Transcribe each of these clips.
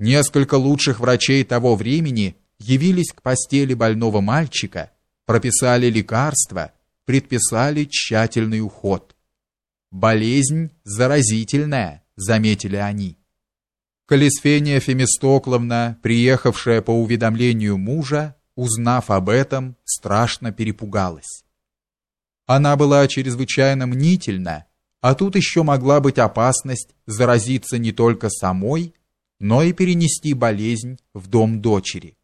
Несколько лучших врачей того времени явились к постели больного мальчика, прописали лекарства, предписали тщательный уход. Болезнь заразительная, заметили они. Колесфения Фемистокловна, приехавшая по уведомлению мужа, узнав об этом, страшно перепугалась. Она была чрезвычайно мнительна, а тут еще могла быть опасность заразиться не только самой, но и перенести болезнь в дом дочери.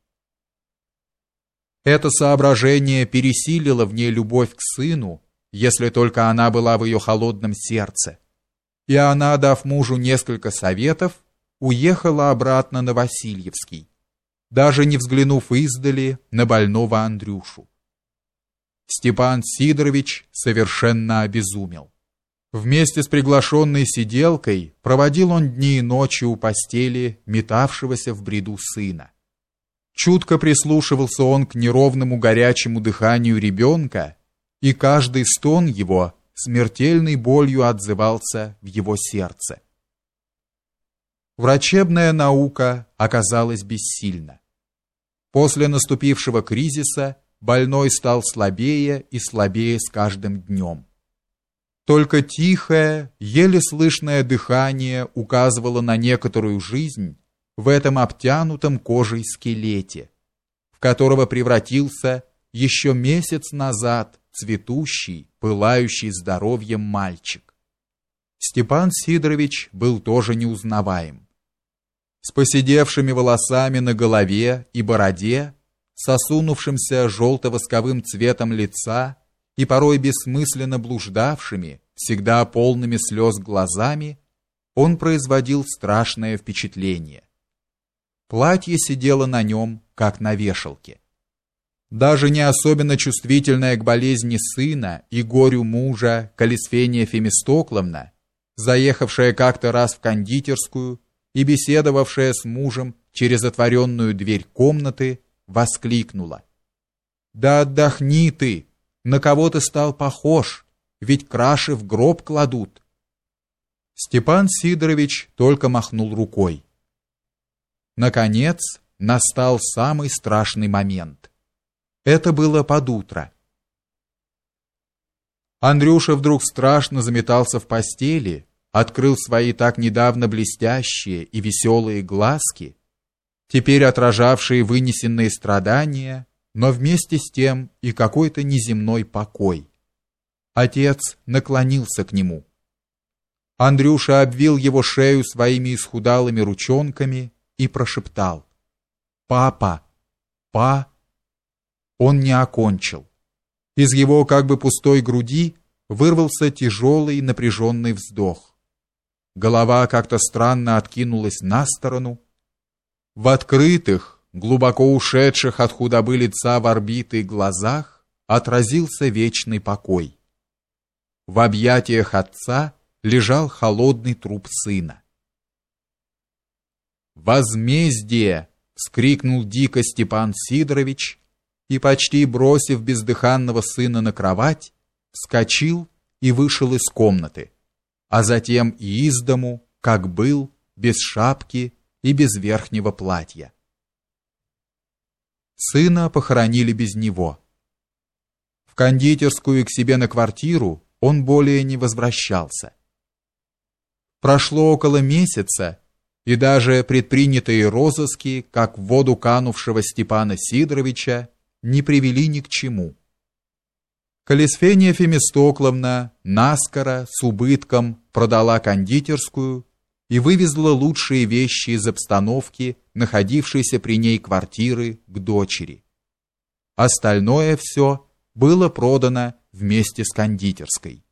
Это соображение пересилило в ней любовь к сыну, если только она была в ее холодном сердце. И она, дав мужу несколько советов, уехала обратно на Васильевский, даже не взглянув издали на больного Андрюшу. Степан Сидорович совершенно обезумел. Вместе с приглашенной сиделкой проводил он дни и ночи у постели метавшегося в бреду сына. Чутко прислушивался он к неровному горячему дыханию ребенка, и каждый стон его смертельной болью отзывался в его сердце. Врачебная наука оказалась бессильна. После наступившего кризиса больной стал слабее и слабее с каждым днем. Только тихое, еле слышное дыхание указывало на некоторую жизнь, в этом обтянутом кожей скелете, в которого превратился еще месяц назад цветущий, пылающий здоровьем мальчик. Степан Сидорович был тоже неузнаваем. С поседевшими волосами на голове и бороде, сосунувшимся желто-восковым цветом лица и порой бессмысленно блуждавшими, всегда полными слез глазами, он производил страшное впечатление. Платье сидело на нем, как на вешалке. Даже не особенно чувствительная к болезни сына и горю мужа Калисфения Фемистокловна, заехавшая как-то раз в кондитерскую и беседовавшая с мужем через отворенную дверь комнаты, воскликнула: "Да отдохни ты, на кого ты стал похож, ведь краши в гроб кладут". Степан Сидорович только махнул рукой. Наконец, настал самый страшный момент. Это было под утро. Андрюша вдруг страшно заметался в постели, открыл свои так недавно блестящие и веселые глазки, теперь отражавшие вынесенные страдания, но вместе с тем и какой-то неземной покой. Отец наклонился к нему. Андрюша обвил его шею своими исхудалыми ручонками и прошептал: "Папа, па". Он не окончил. Из его как бы пустой груди вырвался тяжелый напряженный вздох. Голова как-то странно откинулась на сторону. В открытых, глубоко ушедших от худобы лица в орбиты глазах отразился вечный покой. В объятиях отца лежал холодный труп сына. Возмездие, вскрикнул дико Степан Сидорович и почти бросив бездыханного сына на кровать, вскочил и вышел из комнаты, а затем и из дому, как был, без шапки и без верхнего платья. Сына похоронили без него. В кондитерскую к себе на квартиру он более не возвращался. Прошло около месяца, и даже предпринятые розыски, как в воду канувшего Степана Сидоровича, не привели ни к чему. Колесфения Фемистокловна наскоро с убытком продала кондитерскую и вывезла лучшие вещи из обстановки, находившейся при ней квартиры, к дочери. Остальное все было продано вместе с кондитерской.